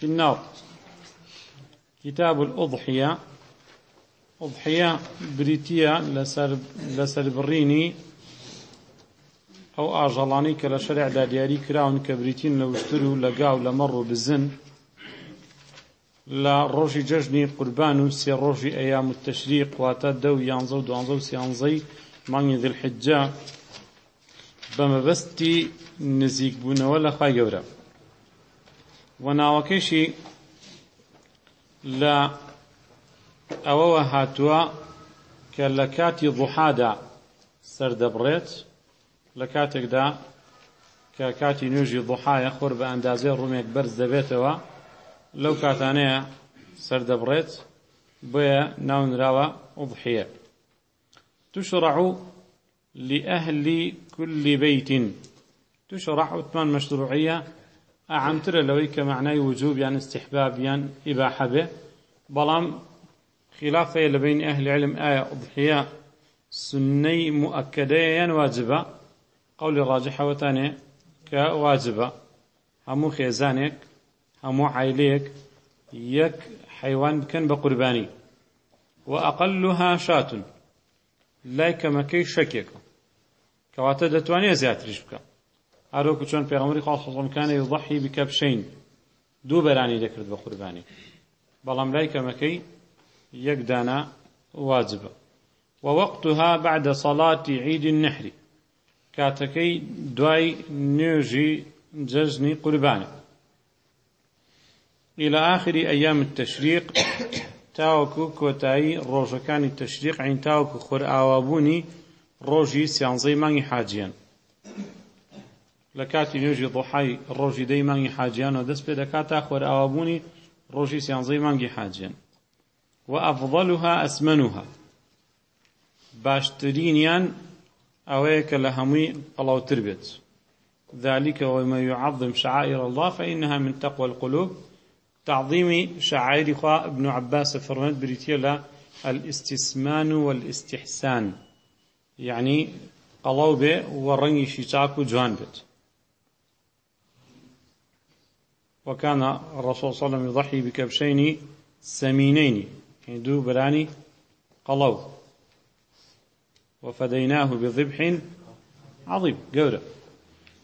في النار كتاب الأضحية أضحية بريتية لسر بريني ئەو ئاژەڵانی کە لە شەرعدا دیاری کراون کە بریتین لە وشتر و لەگاو لە مەڕ و بزن لە ڕۆژی جەژنی قوربان و سێ ڕۆژی ئەیام و تەشری قواتە دە و یانزە و دوانزە و سیانزەی مانگی دلحجا بەمەبەستی نزیک بوونەوە لە خی گەورە و ناوەکەشی لە ئەوەوە هاتووە کە لە کاتی ضحادا سەردەبڕێت لە کاتێکدا کە کاتی نوێژی ضحایە خۆر بە ئەندازێ ڕومێک بەرز دەبێتەوە لەو کاتانەیە سەردەبڕێت بۆیە ناونراوە ئوضحیە تشرع لأهل كل بيت تشرع عثمان مشروعية ئاعامترە لەوەی کە معنای وجوب یان استحبابیان ئیباحە بێ بەڵام خلافەیە لە بین ئەهل علم ئایا ئوضحیا سنەی مؤکدەیە یان واجبە قولی ڕاجحەوەتانێ کە واجبە هەموو خێزانێک هەموو عیلەیەک یەک حیوان بکەن بە قوربانی و ئەقلها شاتون لای کەمەکەی شەکێکە کەواتە دەتوانێت زیاتریش بکە ئەرۆکو چۆن پێغەمبەری خوا سەڵەمکانە یضحی بکەبشین دوو بەرانی دەکرد بە قوربانی بەڵام لای کەمەکەی یەک دانا واجبە ووەقتها بعدە سەڵاتی عید النەحر کاتەکەی دوای نوێژی جەژنی قوربانە إلى آخر أيام التشريق تاوەکو کۆتایی ڕۆژەکانی تەشریق عین تاوەکو خۆرئاوابوونی ڕۆژی سیانزەی مانگی حاجیان لە کاتی نوێژی دڵحای ڕۆژی دەی مانگی حاجیانەوە دەست پێ دەکات تا خۆرئاوابوونی ڕۆژی سیانزەی مانگی حاجێن و ئەفضلها ئەسمەنوها باشترینیان ئەوەیە کە لە هەمووی قەڵاوتر بێت ذلك وما يعظم شعائر الله فإنها من تقوى القلوب تعظيم شعائر خوا ابن عباس فرمت بريتيا لا الاستسمان والاستحسان يعني قلوبه ورنجي شي جوان بيت وكان الرسول صلى الله عليه وسلم يضحي بكبشين سمينين يعني دو براني قلو وفديناه بذبح عظيم قورة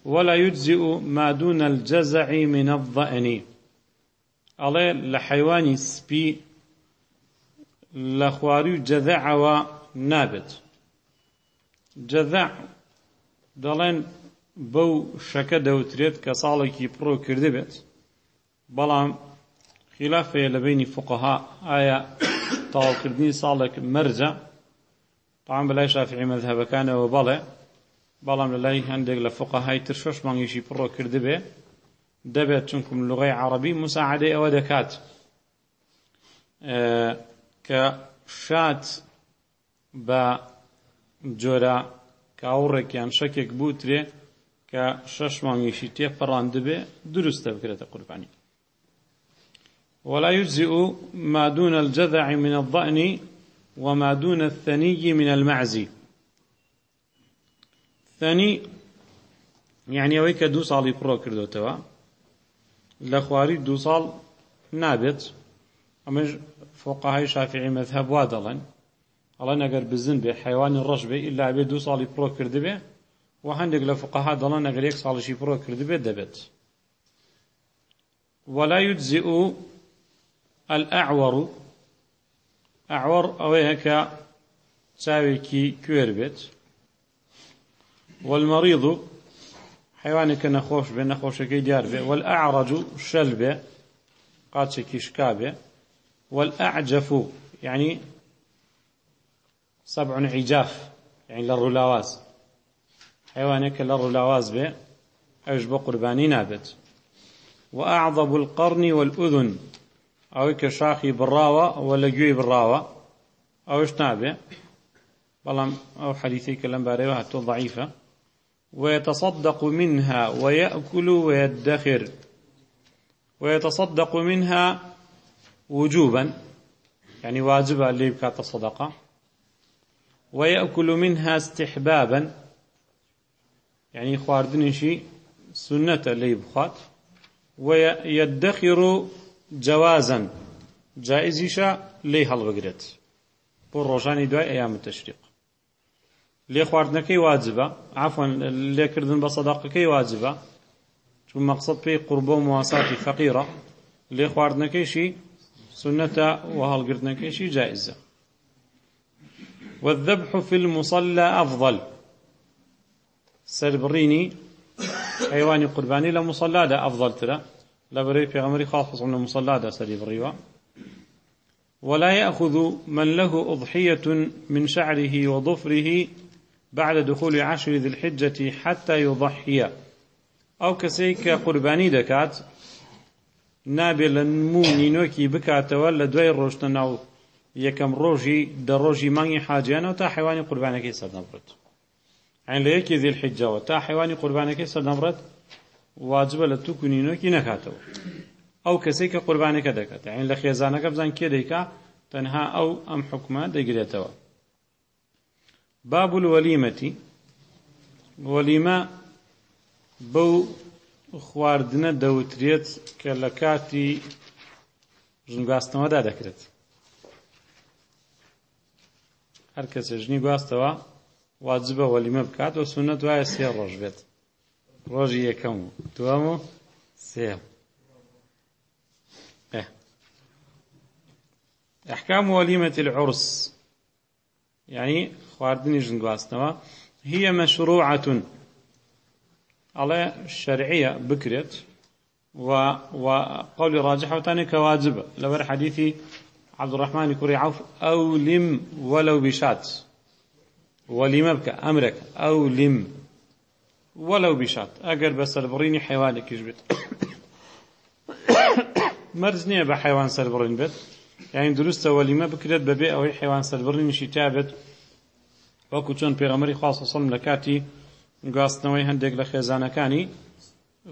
ولا يجزئ ما دون الجزع من الضأن الله لحيواني سبي لخواري جذع ونابت جذع دەڵێن بەو شەکە دەوترێت کە ساڵێکی پڕۆ کردبێت بەڵام خلافەیە لە بینی فقها ئایا تەواوکردنی ساڵێک مەرجە تاام بەلای شافعی مەذهبەکانەوە بەڵێ بەڵام لە لای هەندێک لە فقهای تر شش مانگیشی پڕۆ کرده بێ دەبێت چونکم لغی عربی مساعدەی ئەوە دەکات کە شات بە جۆرە کاوڕێکیان شەکێک بوترێ کە شەش مانگیشی تێپەڕاندبێ دروست دەبکرێتە قوربانی ولا يجزئ ما دون الجذع من الضأن وما دون الثني من المعزي ثني يعني ويك دو صالي برو كردو توا لخواري دو صال نابت أمج فقهاء شافعي مذهب وادلا الله نقر بزن به حيوان الرش به إلا به دو صالي برو كردو به وهندق لفقهاء دلا نقر يك صالي شي برو كردو به دبت ولا يجزئ ئەعوەڕ و ئەعوەڕ ئەوەی هەکە چاوێکی کوێر بێت والمەریض و حیوانێککە نەخۆش بێ نەخۆشەکەی دیار بێ وەل ئاعڕج و شەل بێ قاچێکی شکا بێ وەل ئەعجەف و یعنی سەبع عیجاف یعنی لە ڕوولاواز حیوانێککە لە ڕوولاواز بێ ئەوش بە قوربانی نابێت وأعظب القرن والأذن ئەوەی کە شاخی بڕاوە ئەوە لە گوێی بڕاوە ئەوش نابێ بەڵام ئەو حەدیثەی کە لەم بارەوە هەتۆ ضعیفە ويتصدق منها ويأكل ويدخر ويتصدق منها وجوبا يعني واجبا اللي بكات الصدقة ويأكل منها استحبابا يعني خواردنشي سنة اللي بخات ويدخر جەوازن جائزیشە لێی هەڵبگرێت بۆ ڕۆژانی دوای ئەیام تەشریق لێ خواردنەکەی واجبە عفۆن لێکردن بە سەداقەکەی واجبە چون مەقصد پێی قوربۆ مواساتی فەقیرە لێ خواردنەکەیشی سنەتە و هەڵگرتنەکەیشی جائزە والذبح في المصلى أفضل سربريني حيواني قرباني لمصلى لا أفضل ترى لە بەرەی پێغەمەری خاخزم لە مسەلادا سەری بڕیوە ولا يأخذ من له أضحية من شعره وظفره بعد دخول عشر ذي الحجة حتى يضحي أو كسيك قرباني دكات نابێ لە نمونی نۆکی بکاتەوە لە دوای ڕۆشتە ناو یەکەم ڕۆژی دە ڕۆژی مانگی حاجیانەوە تا حیوانی قوربانەکەی سەردەمڕێت ئەین لە یەکی زیل حیجەوە تا حیوانی قوربانەکەی سەردەمڕێت واجبە لە تووک و نینۆکی نەکاتەوە ئەو کەسێک کە قوربانەکە دەکات عین لە خێزانەکە بزان کێ دەیکا تەنها ئەو ئەم حکومە دەگرێتەوە باب الوەلیمەتی وەلیمە بەو خواردنە دەوترێت کە لە کاتی ژنگاستنەوەدا دەکرێت هەر کەسە ژنی گواستەوە واجبە وەلیمە بکات و سونەت وایە سێ ڕۆژ بێت ڕۆژی یەکەم و دووەم و سێم ئەحکام وەلیمەتی العرس یعنی خواردنی ژنگواستنەوە هیە مەشروعەتون ئەڵێ شەرعیە بکرێت وقولی ڕاجحوتانی کە واجبە لەبەر حەدیثی عەبدوڕەحمانی کوڕی عەوف ئەو لیم وەلەو بیشات وەلیمە بکە ئەمرێک ئەو لیم وەلەو بیشات ئەگەر بە سەربڕینی حێوانێکیش بێت مەرز نییە بە حیوان سەربڕین بێت یاین دروستە وەلیمە بکرێت بەبێ ئەوەی حیوان سەربڕینیشی تا بێت وەکو چۆن پێغەمەری خواستسەم لە کاتی گواستنەوەی هەندێک لە خێزانەکانی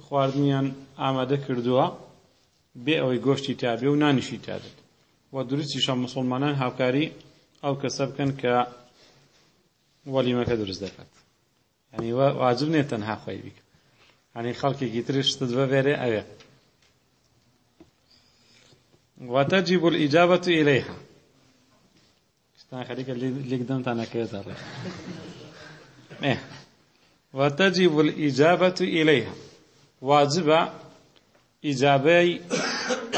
خواردنیان ئامادە کردووە بێ ئەوەی گۆشتی تابێ و نانیشی تابێت و دروستیشان مسلمانان هاوکاری ئەو کەسە بکەن کە وەلیمەکە دروست دەکات ئەنی واجب نێت تەنها خۆی بیکە هەنی خەڵکێکی ترشتت بەبێرێ ئەوێ وتجب الإجابة إليها شتان خليك اللي قدمت أنا كذا وتجب الإجابة إليها واجب إجابة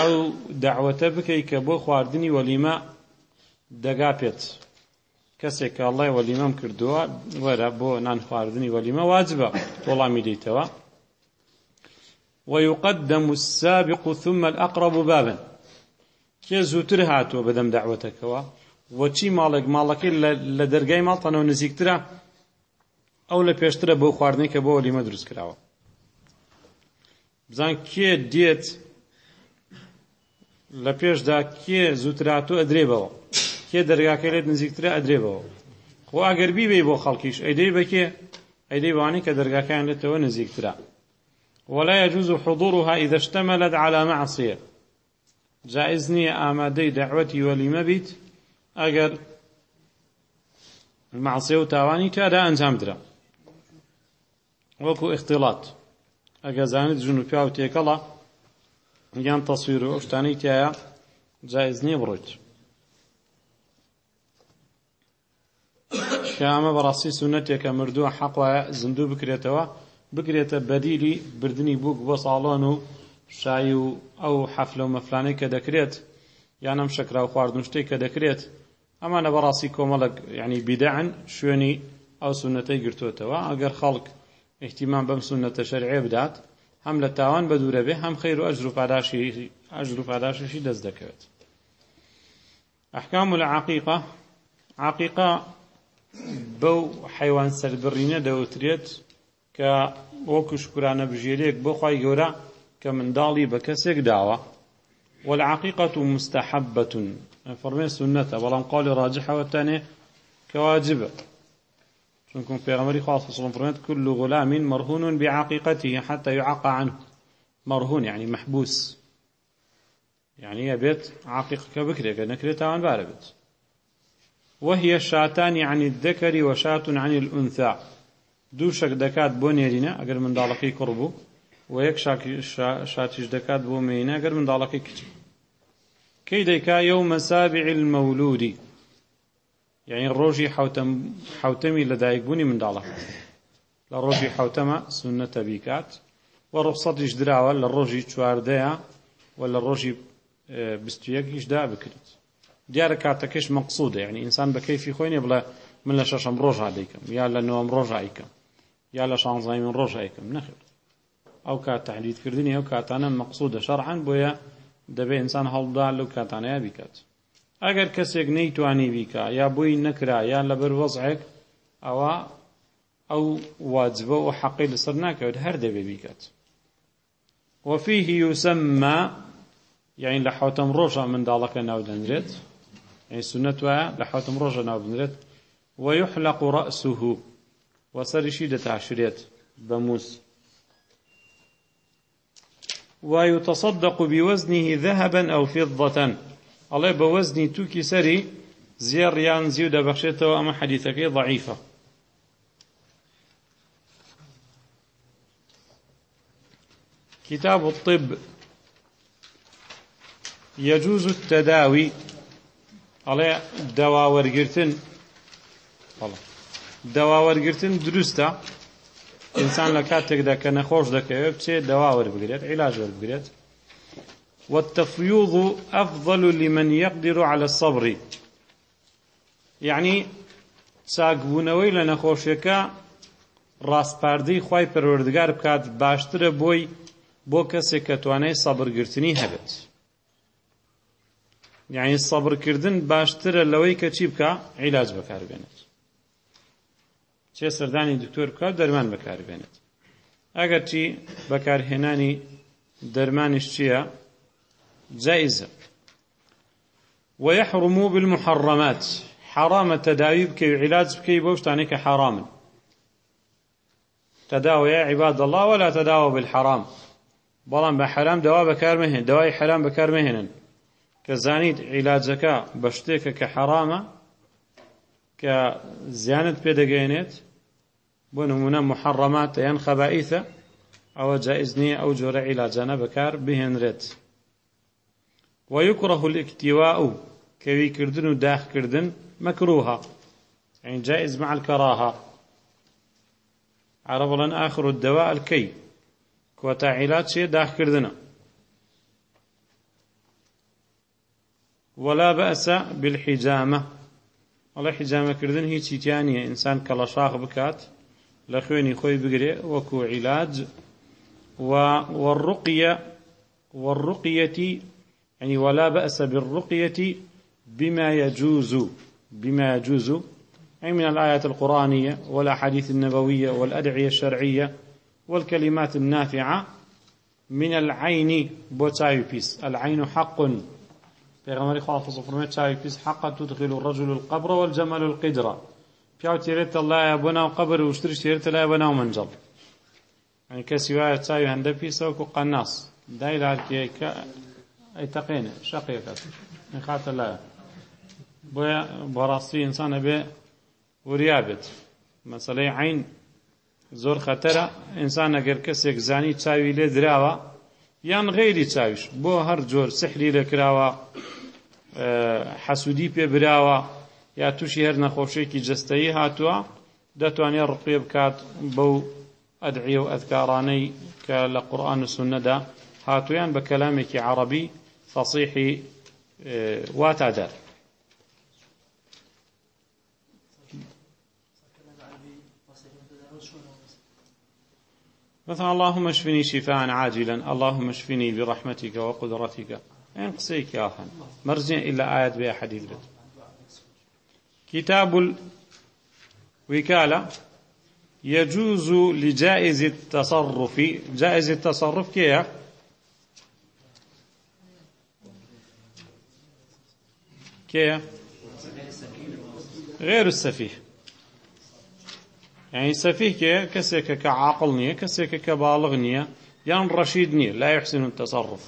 أو دعوة بكي كبو خواردني ولما دقابت کەسێک کە ئەڵڵای وەلیمەم کردووە وەرە بۆ نان خواردنی وەلیمە واجبە وەڵامی دیتەوە ويقدم السابق ثم الأقرب بابا کێ زووتر هاتووە بەدەم داوەتەکەەوە وەچی ماڵێک ماڵەکەی لە دەرگای ماڵتانەوە نزیکترە ئەو لە پێشترە بەو خواردنی کە بۆ وەلیمە دروست کراوە بزان کێ دێت لە پێشدا کێ زووتراتوە ئەدرێبەوە کێ دەرگاکە لێت نزیکترە ئەدرێبەوە خۆ ئەگەر بیبێ بۆ خەڵکیش ئەیدەی بەکێ ئەیدەی وانی کە دەرگاکان لێتەوە نزیکترە ولا يجوز حضورها إذا اشتملت على معصية جائز نییە ئامادەی دەعوەتی وەلیمە بیت ئەگەر معسیە و تاوانی تیادا ئەنجام درا وەکو اختیڵات ئەگە زانیت ژون و پیا و تێکەڵە یان تەسویر و ئەو شتانی تایە جایز نییە بڕۆیت ئەمە بەڕاستی سونەتێکە مردووە حەقواە زیندوو بکرێتەوە بکرێتە بەدیری بردننی بووک بۆ ساڵۆن و شای و ئەو حەفلە و مەفلانەی کە دەکرێت یان ئەم شەکرا و خواردن شتێک کە دەکرێت ئەمانە بەڕاستی کۆمەڵک یعنی بیدەعن شوێنی ئەو سونەتەی گرتوتەوە ئەگەر خەڵک احتیمان بەم سونەتە شەرعێ بدات هەم لە تاوان بە دوورە بێ هەم خیر و ئەجر و پاداشی ئەجر و پاداششی دەست دەکەوێت ئەحکام لە عقیقا عقیقا بەو حیوان سەربڕینە دەوترێت کە وەکو شکرانە بژێرێک بۆخوای گەورە کە منداڵی بە کەسێک داوە والعقيقة مستحبة فرمي سنة بلام قول راجحة والتاني كواجبة شنكم في غمري خاصة صلى فرمت كل غلام مرهون بعقيقته حتى يعقى عنه مرهون يعني محبوس يعني يبيت عقيقك بكري نكري تاوان باربت وهە شاتانی عنی دەکەری وە شاتون عنی الئونسا دوو شەک دەکات بۆ نێرینە ئەگەر منداڵەکەی کوڕ بوو و یەک شاتیش دەکات بۆ مینە گەر منداڵەکەی کچی کەی دەیکا یە و مەسابع المەولودی یعنی ڕۆژی حوتەمی لەدایکبوونی منداڵەکە لە ڕۆژی حوتەمە سونەتە بیکات و ڕوخسەتیش دراوە لە ڕۆژی چواردەیە و لە ڕۆژی بستویەکیشدا بکرێت دیارە کاتەکەش مەقصودە یعنی ئینسان بە کەیفی خۆی نێ بڵێ من لە شەشەم ڕۆژ ئادەیکەم یا لە نۆم ڕۆژ ئایکەم یا لە شانزای من ڕۆژ ئایکەم نەخێت ئەو کات تحلیدکردنی ئەو کاتانە مەقصودە شەڕعان بۆیە دەبێت ئینسان هەڵدا لەو کاتانەیە بیکات ئەگەر کەسێک نەیتوانی بیکە یا بۆی نەکرا یا لەبەر وەزعێک ئەوە ئەو واجبە و حەقی لەسەر ناکەوێت هەر دەبێ بیکات وفيه يسمى يعني لحوتم روشا من دالك ناو دندرت سنت وایە لە حوتم ڕۆژە ناوبنرێت وەیحلق ڕەسوه وەسەریشی دەتاشرێت بە مووس ويتصدق بوزنه ذهبا ئەو فضة ئەڵێ بە وەزنی تووکی سەری زێر یان زیو دەبەخشێتەوە ئەمە حەدیثەکەی ضعیفە كتاب الطب يجوز التداوي ئەڵێ دەواوەرگتن دەواوەرگتن دروستە ئینسان لە کاتێکدا کە نەخۆش دەکەوێت بچێت دەواوەر بگرێت عیلاژ وەربگرێت والتفويض أفضل لمن يقدر على الصبر يعني ساقبونەوەی لە نەخۆشیەکە ڕاستپاردەی خی پەروەردگار بکات باشترە بۆی بۆ کەسێک کە توانای سەبرگرتنی هەبێت یعنی سەبرکردن باشترە لەوەی کە چی بکە عیلاج بەکاربێنێت چێ سەردانی دکتۆر بکە دەرمان بەکاربێنێت ئەگەر چی بەکارهێنانی دەرمانش چییە جائزە ويحرم بالمحرمات حرام تداوي بكي وعلاج بكي بوشتانيك حراما تداوى يا عباد الله ولا تداوى بالحرام بلان بحرام دواء بكار مهن دواء حرام بكار مهنن کە زانیت عیلاجەکە بە شتێکە کە حەرامە کە زیانت پێدەگەێنێت بۆ نمونە محەڕەمات یان خەبائیتە ئەوە جائز نییە ئەو جۆرە عیلاجانە بەکار بهێنرێت وەیکڕە هولکتیوا و کەویکردن و داخکردن مەکروها يعني جائز مع الكراهة عرب لن آخر الدواء الكي كوتا علاج شيء داخ كردنا وەلا بەئسە بالحیجامە ئەڵێ حیجامەکردن هیچ چیتیانە ئینسان کەڵەشاخ بکات لە خوێنی خۆی بگرێ وەکو عیلاج وەڕقیە وەڕقیەتی ئەنی وەلا بەئسە بالڕقیەتی بما يجوز بما يجوز أي من الآيات القرآنية والأحاديث النبوية والأدعية الشرعية والكلمات النافعة من العين بوتايبيس العين حق پێغەمەری خواخز فرمێت چاوی پیس حەقە تودخیل و ڕەجل و القبرەوە جەمەل و القیدرا پیاو تێرێتە لایە بۆ ناو قەبر و شتر تێرێتە لایە بە ناو منجەڵ ئەنی کەسی وایە چاوی هەندە پیسەوەک و قەناس دای لارکێکە ئەیتەقێنێ شەقێکەکەات خاتە لایە بۆیە بەڕاستی ئینسانە بێ وریا بێت مەسەلەی عین زۆر خەتەرە ئینسان ئەگەر کەسێک زانی چاوی لێ دراوە یان غێری چاویش بۆ هەر جۆر سحری دەکراوە حەسوودی پێبراوە یا تووشی هەر نەخۆشێکی جستایی هاتووە دەتوانێت ڕقێ بکات بەو ئەدعە و ئەذکارانەی کە لە قورآن و سنەدا هاتوویان بە کەلامێکی عربی فەسیحی واتادەر مثلا اللهم اشفني شفاء عاجلا اللهم اشفني برحمتك وقدرتك ئەم قسەیەکی ئاخن مەرجێ ئللا ئاەت بێ حەدید بێت كتاب الوكالة يجوز لجائز التصرف جائز التصرف كيف كيف غير السفيه یعنی سەفیهکێ کەسێکە کە عاقڵ نییە کەسێکە کە باڵغ نییە یان ڕەشید نییە لا يحسن التصرف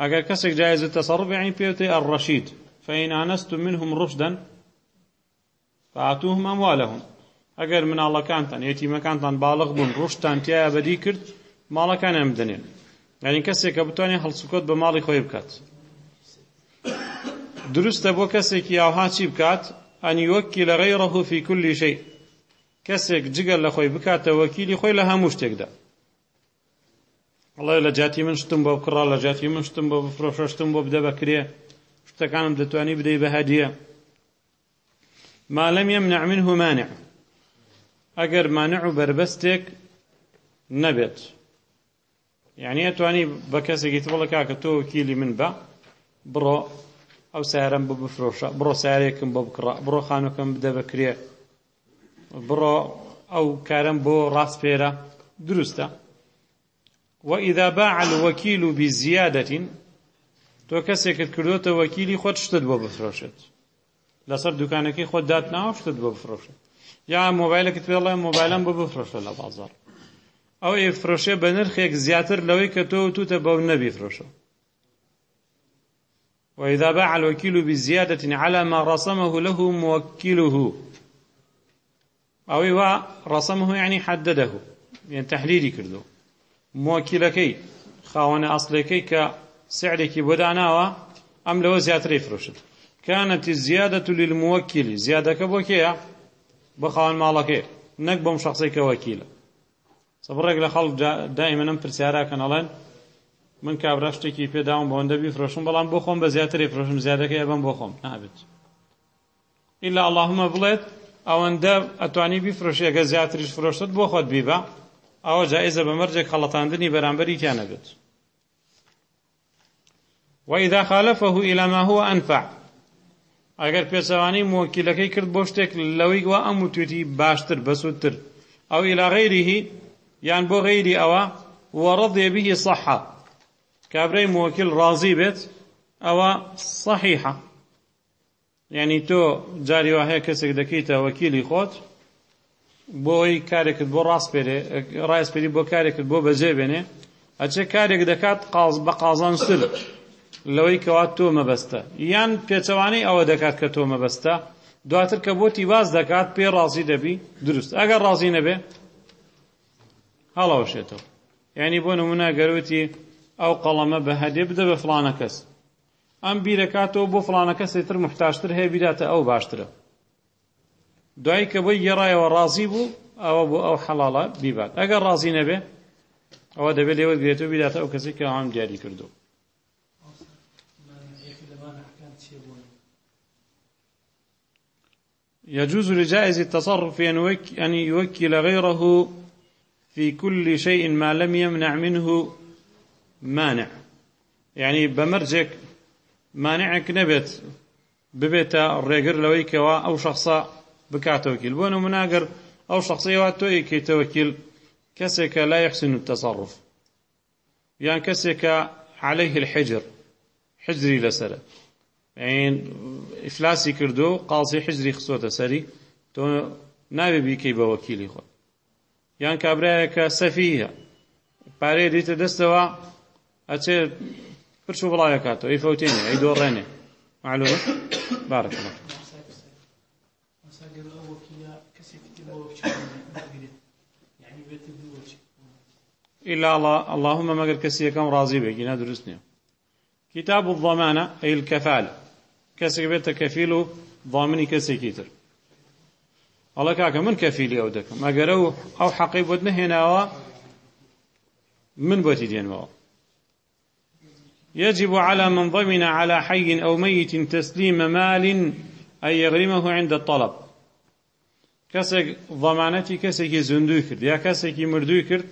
ئەگەر کەسێک جایز التصرف یعنی پێوتێ الرەشید فإن ئانەستم منهم ڕشدن فاتوهم ئەموالەهم ئەگەر مناڵەکانتان یەتیمەکانتان باڵغ بوون ڕشتان تایە بەدی کرد ماڵەکان ئەم بدنێن یعنی کەسێک کە بتوانێت هەڵسوکۆت بە ماڵی خۆی بکات دروستە بۆ کەسێکی یاها چی بکات ئەنی وەکی لە غەیڕەه فی کولی شەی کەسێک جگەل لە خۆی بکاتە وەکیلی خۆی لە هەموو شتێکدا ئەڵێ لە جاتی من شتم بۆ بکڕا لە جاتی من شتم بۆ بفرۆشەشتم بۆ بدە بەکرێ شتەکانم دەتوانی بدەی بە هەدیە ما لم يمنع منه مانع ئەگەر مانع و بربەستێک نەبێت یعنی ئەتوانی بە کەسێکی تڵە کاکە تۆ وکیلی من بە بڕۆ ئەو سارم بۆ بفرۆشە بڕۆ سارێکم بۆ بکڕ بڕۆ خانوکەم بدە بەکرێ بڕۆ ئەو کارم بۆ ڕاستپێرە دروستە وإذا باع الوكيل بزيادة تۆ کەسێکت کردوتە وەکیلی خۆت شتت بۆ بفرۆشێت لەسەر دوکانەکەی خۆت دات ناو شتت بۆ بفرۆشێت یا مۆبایلەکەت پێڵێ مۆبایلم بۆ بفرۆشە لە بازار ئەو ئێفرۆشێ بە نرخێک زیاتر لەوەی کە تۆ توتە بەو نەبیفرۆشە وإذا باع الوكيل بزيادة على ما رسمه له موكله ئەوەی وا ڕسەمه یعنی حەددەدەه یان تەحلیلی کردو مۆکیلەکەی خاوەنە ئەسلەکەی کە سعرێکی بۆداناوە ئەم لەوە زیاتری فرۆشت کانەتی زیادەت للموەکیلی زیادەکە بۆ کێیە بە خاوەن ماڵەکەی نەک بەم شخصی کە وەکیلە سەبڕێک لە خەڵک دائیمەنم پرسیاراکەن ئەڵێن من کابرا شتێکی پێداوم بۆەوەندە بیفرۆشم بەڵام بۆ خۆم بە زیاتری فرۆشم زیادەکەی ئەبم بۆ خۆم نابێت ئیلا اللهمە بڵێت ئەوەندە ئەتوانی بیفرۆشیەکە زیاتریش فرۆشت بۆ خۆت بیبە ئەوە جائزە بە مەرجێک خەڵەتاندنی بەرامبەری تیانە بێت وإذا خالفه إلى ما هو أنفع ئەگەر پێچەوانی مۆکیلەکەی کرد بۆ شتێک لەوەی وە ئەم وتوێتی باشتر بەسوودتر ئەو ئیلا غەیریهی یان بۆ غەیری ئەوە وەڕەضێ بیهی سەحە کابرەی مۆکیل ڕازی بێت ئەوە صحیحە یعنی تۆ جاری وهەیە کەسێک دەکەیتە وەکیلی خۆت بۆ ئەوی کارێکت بۆ ڕاست پێێ ڕاستپێری بۆ کارێکت بۆ بەجێبێنێ ئەچێ کارێک دەکات قاز بە قازان سل لەوەی کەوات تۆ مەبەستە یان پێچەوانەی ئەوە دەکات کە تۆ مەبەستە دواتر کە بۆتی باز دەکات پێ ڕازی دەبی دروست ئەگەر ڕازی نەبێ هەڵەوەشێتەوە یعنی بۆ نمونە گەروتی ئەو قەڵەمە بە هەدێ بدە بە فلانە کەس ئەم بیرەکاتەوە بۆ فلانە کەسێتر محتاشتر هەیە بیراتە ئەو باشترە دوای کە بۆی گێڕایەوە ڕازی بوو ئەوە بۆ ئەو حەڵاڵە بیبات ئەگەر ڕازی نەبێ ئەوە دەبێت لێوە گرێتەوە بیداتە ئەو کەسی کە ئەم دیاری کردو يجوز لجائز التصرف أن يوكل غيره في كل شيء ما لم يمنع منه مانع يعني بمرجك مانعێک نەبێت ببێتە ڕێگر لەوەی کەوا ئەو شخصا بکاتەوەکیل بۆ نموناگەر ئەو شخصەوە تۆی کەیتەوەکیل کەسێکە لا یەخسن و تەسەڕف یان کەسێکە عليه الحجر حجری لەسرە ئیفلاسی کردو و قاڵسی حجری خسۆتە سەری تۆ ناوێ بیکەی بە وەکیلی خۆ یان کابراایەکە سەفیە پارەی دیتە دەستەوە ئەچێ پرچوو بڵاوە کاتەوە ئەی فەوتێنێ ئەی دۆڕێنێ معلومە بارە إلا اللهم مگر كسي كم راضي به جنا درسنا كتاب الضمانة أي الكفالة كسي بيت كفيل ضامن كسي كيتر الله كاك من كفيل أو دك مگر أو أو حقيب ودنه هنا من بوتي دين واو يجب على من ضمن على حي أو ميت تسليم مال أن يغرمه عند الطلب كسك ضمانتي كسك زندوي كرد يا كسك مردوي كرد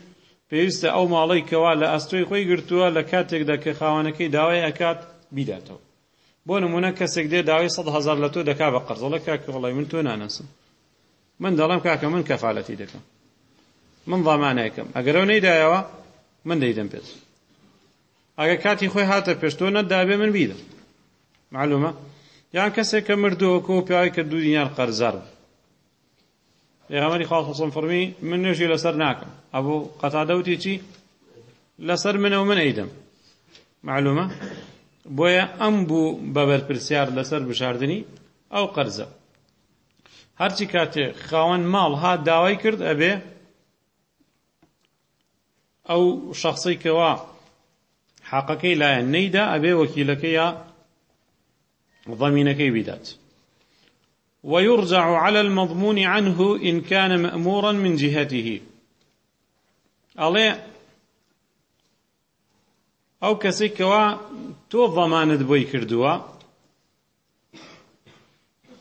پێویستە ئەو ماڵی کەوا لە ئەستۆی خۆی گرتووە لە کاتێکدا کە خاوانەکەی داوای ئەکات بیداتەوە بۆ نمونە کەسێک دێ داوای سەد هزار لە تۆ دەکا بە قەرزەڵە کاکە وڵی من تۆ نانەسم من دەڵام کاکە من کەفاەتی دەکەم من ضامانەکەم ئەگەرەوە نەیدایەوە من دەیدەم پێێت ئەگە کاتی خۆی هاتە پێشتۆنە دابێ من بیدم معلومە یان کەسێک کە مردووەکە و پیاوی کە دوو دینار قەرزار پێغەمەری خاڵخسم فەرمی من نوێژی لەسەر ناکەم ئەبوو قەتادەوتی چی لەسەر منە و من ئەیدەم معلومە بۆیە ئەم بوو بە بەرپرسیار لەسەر بشاردننی ئەو قەرزە هەرچی کاتێ خاوەن ماڵ هات داوای کرد ئەبێ ئەو شخصی کەوا حەقەکەی لایەن نەیدا ئەبێ وەکیلەکەیە ضمینەکەی بیدات ويرجع على المضمون عنه إن كان مأمورا من جهته ألي أو كسيكوا تو ضمانت بوي كردوا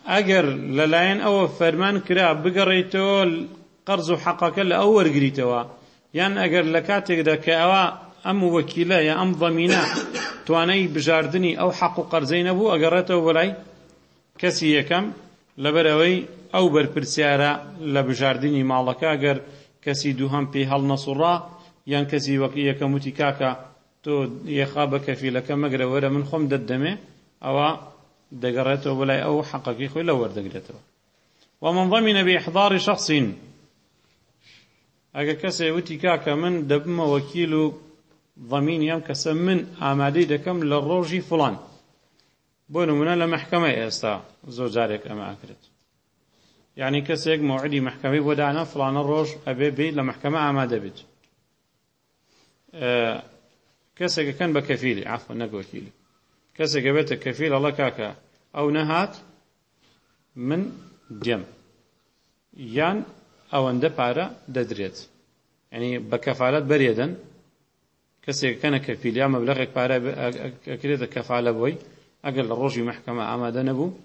ئەگەر لەلایەن ئەوە فەرمان کرا بگەڕێتەوە قەرز و حەقەکە لە ئەو وەرگریتەوە یان ئەگەر لە کاتێکدا کە ئەوە ئەم وەکیلە یە ئەم ضەمینە توانای بژاردننی ئەو حەق و قەرزەی نەبوو ئەگەڕێتەوە بەلای کەسی یەکەم لەبەرەوەی ئەو بەرپرسیارە لە بژاردننی ماڵەکە گەر کەسی دووهەم پێی هەڵ نەسوڕا یان کەسی وەکی یەکەم وتی کاکە تۆ یەخا بە کەفیلەکە مەگرە وەرە من خۆم دەدەمێ ئەوە دەگەڕێتەوە بەلای ئەو حەقەکەی خۆی لە وەردەگرێتەوە ومن ضمن بإحضار شخص ئەگە کەسێ وتی کاکە من دەبمە وەکیل و ضەمینی ئەم کەسە من ئامادەی دەکەم لە ڕۆژی فڵان بۆ نمونە لە محکمەی ئێستا زۆر جارێک ئەمە ئاکرێت یعنی کەسێک موعدی محکمەی بۆ دانا فلانە ڕۆژ ئەبێ بێت لە محکمە ئامادە بێت کەسێکەکەن بە کەفیلی عفو نەگۆکیلی کەسێکە بێتە کەفیل ئەڵە کاکە ئەو نەهات من دێم یان ئەوەندە پارە دەدرێت ینی بە کەفالەت بەرێدەن کەسێکەکەنەکە پیلیا مەبلغێک پارە ئەکرێتە کەفاالە بووی ئەگەر لە ڕۆژی محکەمە ئامادە نەبوو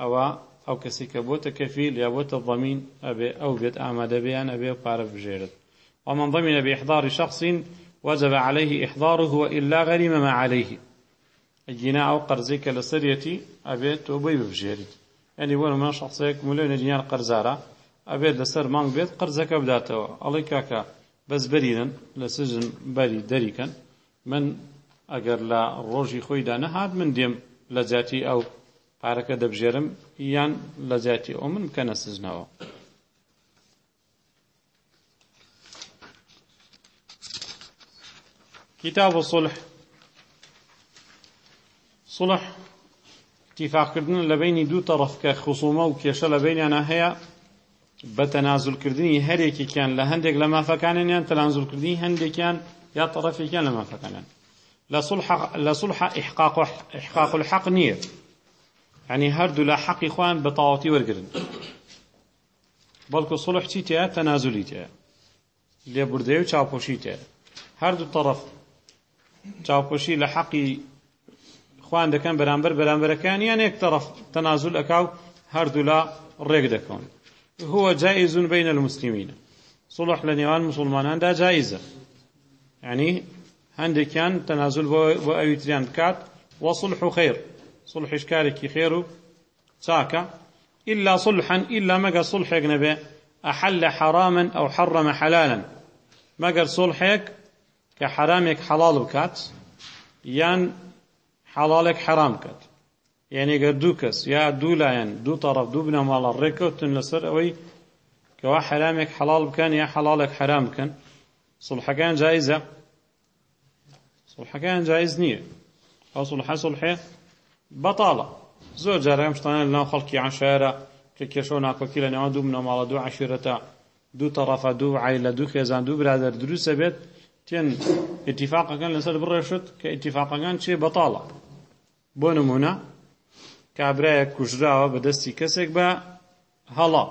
ئەوە ئەو کەسی کە بۆتە کەفیل یا بۆتە ضەمین ئەبێ ئەو بێت ئامادە بیان ئەبێ پارە بژێرت ومن ضمن بإحضار شخص وجب عليه إحضاره وإلا غريم ما عليه الجناء أو قرزك لسريتي أبيت وبي ببجيري يعني ولو ما شخصيك مليون دينار قرزارة أبيت لسر مانك بيت قرزك بداتوا الله كاكا بەس بەریدن لە سژن بەری دەریکەن من ئەگەر لە ڕۆژی خۆیدا نەهات من دێم لە جاتی ئەو پارەکە دەبژێرم یان لە جاتی ئەو من بکەنە سزنەوە کتاب و صلح صلح تیفاقکردن لە بینی دوو تەڕفکە خصومە و کێشە لە بینیانە هەیە بە تەنازولکردنی هەرێکیان لە هەندێک لە مافەکانیان تەنازولکردنی هەندێکیان یا تەڕەفێکیان لە مافەکانیان لە سڵح احقاق الحق نییە ینی هەردوو لە حەقی خوان بە تەواوەتی وەرگن بەڵکو سڵح چی تەیە تەنازولی تەیە لێبوردەی و چاوپۆشی تەیە هەردوو تەرەف چاوپۆشی لە حەقی خوان دەکەن بەرامبەر بەرامبەرەکان یان یەک تەرەف تەنازول ئەکاو هەردوو لە ڕێک دەکەون هو جائز بين المسلمين صلح لنيوان مسلمانان دا جائزة يعني هەندێکیان تەنازل بۆ ئەویتریان بکات وصلح و خێر صلحش کارێکی خێر و چاکە إلا صلحا إلا مەگە صلحێک نەبێ أحل حراما أو حرم حلالا مەگەر صلحێک کە حرامێک حەڵال بکات یان حەڵالێک حرام بکات یانێگە دوو کەس یا دوو لایەن دوو تەڕەف دوو بنەماڵە ڕێککەوتن لەسەر ئەوەی کەوا حرامێک حەڵال بکەن یا حەڵالێک حرام بکەن سڵحەکان جایزە سڵحەکان جایز نییە ئەو سڵحە سڵحێ بەتاڵە زۆر جارەم شتانە لەناو خەڵکی عشارە کە کێشەوە ناکۆکی لە نێوان دوو بنەماڵە دوو عشیرەتە دوو تەڕەفە دوو عیلە دوو خێزان دوو برادر دروستە بێت تێن ئتیفاقەکان لەسەر بڕێشت کە ئتیفاقەکان چێ بەتاڵە بۆ نمونە کابرایەک کوژراوە بە دەستی کەسێک بە هەڵا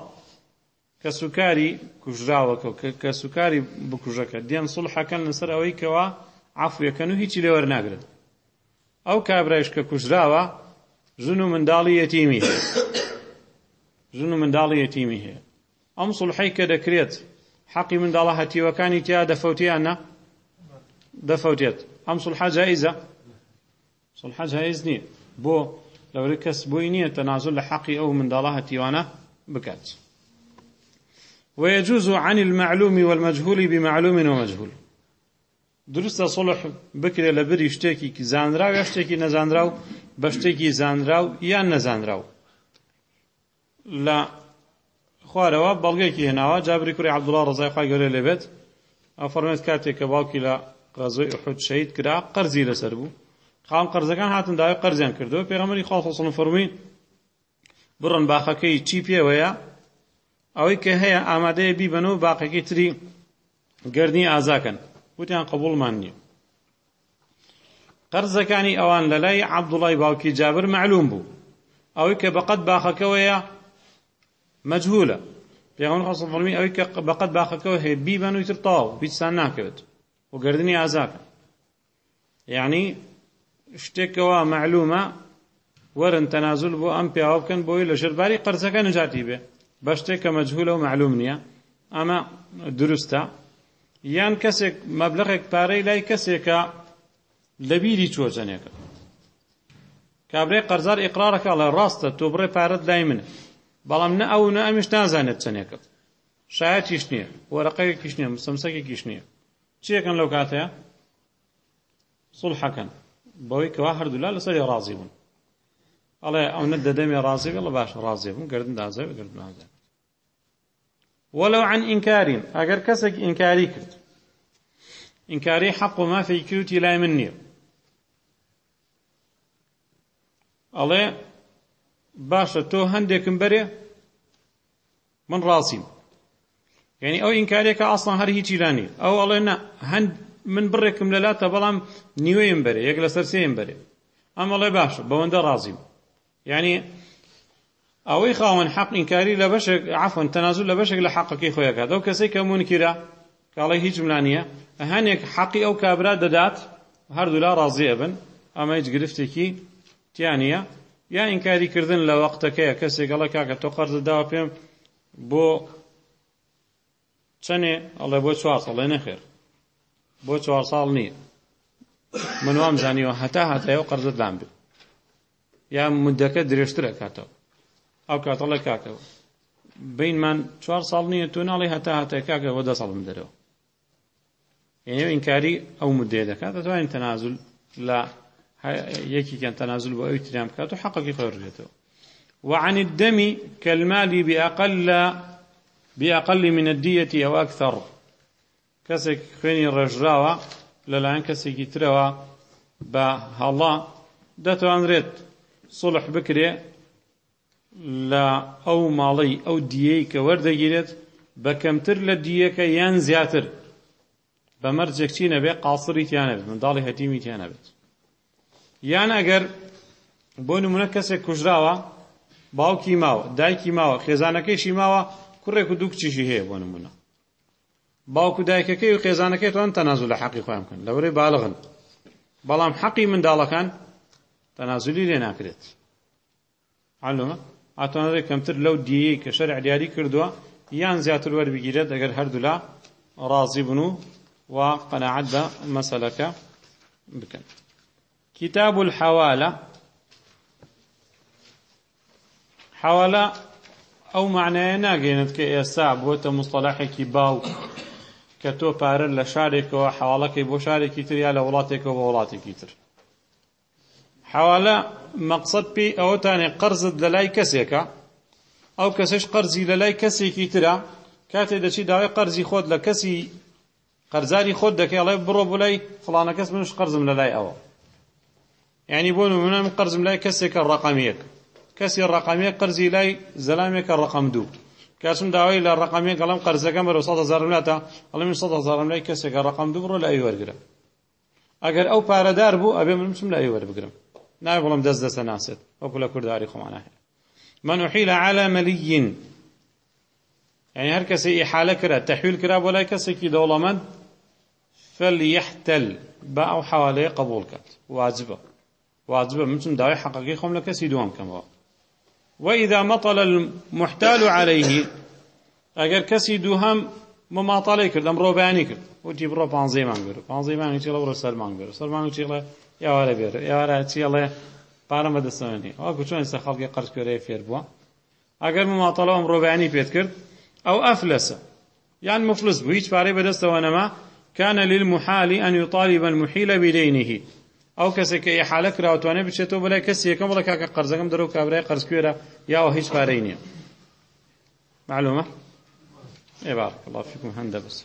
کە سوکاری کوژراوەکە کە سوکاری بکوژەکە دێن سڵحەکەن لەسەر ئەوەی کەەوە عفوەکەن و هیچی لێوە ناگرن ئەو کابرایش کە کوژراوە ژن و منداڵی یەتیمی ژن و منداڵی یەتیمی هەیە ئەم سڵحەی کە دەکرێت حەقی منداڵە هەتیوەکانی تیا دەفەوتیانە دەفەوتێت ئەم سڵحە جائزە سڵحە جائز نییە بۆ لەورە کەس بۆی نییە تەنازل لە حەقی ئەو منداڵە هەتیوانە بکات ويجوز عن المعلوم والمجهول بمعلوم ومجهول دروستە سڵح بکرێ لە بری شتێکی زانرا یا شتێکی نەزانرا و بە شتێکی زانرا و یان نەزانرا و لە خوارەوە بەڵگەیەکی هێناوە جابری کوری عبدوڵ ڕزای خوا گەورە لێبێت ئەفەرمێت کاتێک کە باوکی لە غەزۆی حوت شەید کرا قەرزی لەسەر بوو خام قەرزەکان هاتن داوای قەرزیان کردەوە پێغەمەری خوا سەڵم فەرمووی بڕن باخەکەی چی پێوەیە ئەوەی کە هەیە ئامادەیە بیبەنەوە باقەکەی تری گردنی ئازاکەن وتیان قبولمان نییە قەرزەکانی ئەوان لە لای عەبدوڵای باوکی جابر معلوم بوو ئەوەی کە بەقەت باخەکەوەیە مەجهولە پێغەمبەر خۆ فەرمی ئەوەی کە بەقەت باخەکەوە هەیە بیبەن و تر تاو هیچ سان ناکەوێت و گردنی ئازاکە یعنی شتێکەوە معلومە وەرن تەنازل بۆ ئەم پیاوە بکەن بۆی لە ژرباری قەرزەکە نجاتی بێ بە شتێک کە مەجهول و معلوم نییە ئەمە دروستە یان کەسێک مەبلغێک پارەی لای کەسێکە لە بیری چۆچەنێکە کابرێ قەرزار ئقرارەکە لە ڕاستە تۆ بڕێ پارەت لای منە بەڵام نە ئەو نە ئەمیش نازانێت چەنێکە شایەتیش نییە وەرەقەیەکیش نییە مسەمسەکێکیش نییە چیەکەن لەو کاتەیە سڵحەکەن بەوەی کەوا هەردوولا لەسەری ڕازی بوون ئەڵێ ئەوە دەدەمێ ڕازی لە باش ڕازێ بوون گردن دازە گردن ئازە وەلو عن ئینکارین ئەگەر کەسێک ئینکاری کرد ئینکاری حەق و مافی کروتی لای من نییە ئەڵێ باشە تۆ هەندێکم بەرێ من ڕاستیم یعنی ئەو ئینکارێکە ئاسڵان هەر هیچی لانی ئەو ئەڵێ هەند من بڕێکم لەلاتە بەڵام نیوەیم بەرێ یەک لە سەرسێم بەرێ ئەمەڵێ باشە بەوەندە ڕازیم یعنی ئەوەی خاوەن حەقینکاری لە بەشێک عفن تەنازول لە بەشێک لە حەقەکەی خۆیەکات ئەو کەسێک کە مونکیرا کاڵی هیچ ملانیە هەنێک حەقی ئەو کابرا دەدات هەردوو لا ڕازیە بن ئەمە هیچ گرفتێکی تیانە یا ئینکاریکردن لە وەختەکەیە کەسێکگەڵە کاکە تۆ قەر دەداوە پێم بۆ چەنێ ئەڵێ بۆ چوار سەڵێ نەخێر بۆ چوار ساڵ نییە من وام زانیوە هەتا هاتایەوە قەرزت لام بێت یا مدەکە درێژترە کاتەوە ئەو کاتەڵە کاکەوە بینمان چوار ساڵ نییە تۆ ناڵی هەتا هاتای کاکەوە دە ساڵم دەرەوە یعنی ئینکاری ئەو مدێ دەکات دەتوانین تەنازل لە یەکیکەن تەنازل بۆ ئەوی تریان بکات و حەقەکی خەرێتەوە وعن الدم كالمال بأقل بأقل من الدية أو أكثر کەسێک خوێنی ڕێژراوە لەلایەن کەسێکی ترەوە بە هەڵا دەتوانرێت سڵح بکرێ لە ئەو ماڵی ئەو دیەی کە وەردەگیرێت بە کەمتر لە دیەکە یان زیاتر بە مەرجێک چی نەبێ قاسری تیانەبێت منداڵی هەتیمی تیانەبێت یان ئەگەر بۆ نمونە کەسێک کوژراوە باوکی ماوە دایکی ماوە خێزانەکەیشی ماوە کوڕێک و دوو کچیشی هەیە بۆ نمونە باوکو دایکەکەی و خێزانەکەی توان تەنازل لە حەقی خۆیان بکەن لەورەی باڵغن بەڵام حەقی منداڵەکان تەنازلی لێ ناکرێت علومە ئاتوانەوەی کەمتر لەو دیەیە کە شەرع دیاری کردووە یان زیاتر وەربگیرێت ئەگەر هەردوو لا ڕازی بن و و قەناعەت بە مەسەلەکە بکەن کتاب الحواله حواله ئەو معنەیە ناگەێنێت کە ئێستا بۆتە مستەلاحێکی باو کە تۆ پارە لە شارێکەوە حواڵەکەی بۆ شارێکی تر یا لە وڵاتێکەوە بە وڵاتێکی تر حواڵە مەقصد پێی ئەوەتانێ قەرزت لە لای کەسێکە ئەو کەسش قەرزی لە لای کەسێکی ترە کاتێ دەچی داوای قەرزی خۆت لە کەسی قەرزاری خۆت دەکەی ئەڵێ بڕۆ بۆ لای فڵانە کەس منش قەرزم لە لای ئەوە یعنی بۆ نمونە من قەرزم لای کەسێکە ڕقەمیەک کەسی ڕقەمیە قەرزی لای زەلامێکە ڕقەم دوو کەسم داوای لە ڕقامی گەڵم قەرزەکەم بەرە 100 لاتە ئەڵم 100 لای کەسێکە ڕقام دوبڕۆ لە ئەیوەرگرم ئەگەر ئەو پارەدار بوو ئەبێ منچم لە ئەیوەر بگرم نای بڵم دەست دەستە ناسێت وەکو لە کوردداری خۆمانە هەیە منوحی لە عالە مەلیین يعني هر کسی ئیحالە کرا تحویل کرا بۆ لای کەسێکی دەوڵەمەند فليحتل بە ئەو حواڵەیە قبول کرد واجبە واجبە منچم داوای حەقەکەی خۆم لە کەسی دوام کەمەوە وإذا مطل المحتال عليه ئەگەر کەسی دووهم مماتاڵی کرد ئەم ڕۆبیانی کرد وتی بڕۆ پانزەیمان گر پانزەیمانی چڵە بڕە سەرمان گر سەرمان و چڵە یاوارە بێرە یاوارە چیڵێ پارە بەدەستێنی ئەو چۆن سە خەڵکی قەرکرێ فێر بووە ئەگەر مماتەڵەوە ئەم ڕۆبیانی پێت کرد ئەو ئەفلەسە یان مفلس بوو هیچ پارەی بەدەستەوە نەما كان للمحال أن يطالب المحيل بدينه ئەو کەسێککە ی حالە کراوتوانێ بچێتەوە بەلای کەس یەکەم بڵێ کاکە قەرزەکەم دەرەوە کابرای قەرزکوێرە یاوە هیچ پارەی نییە معلومە ئێ باڵ الله فیکم هەندە بسە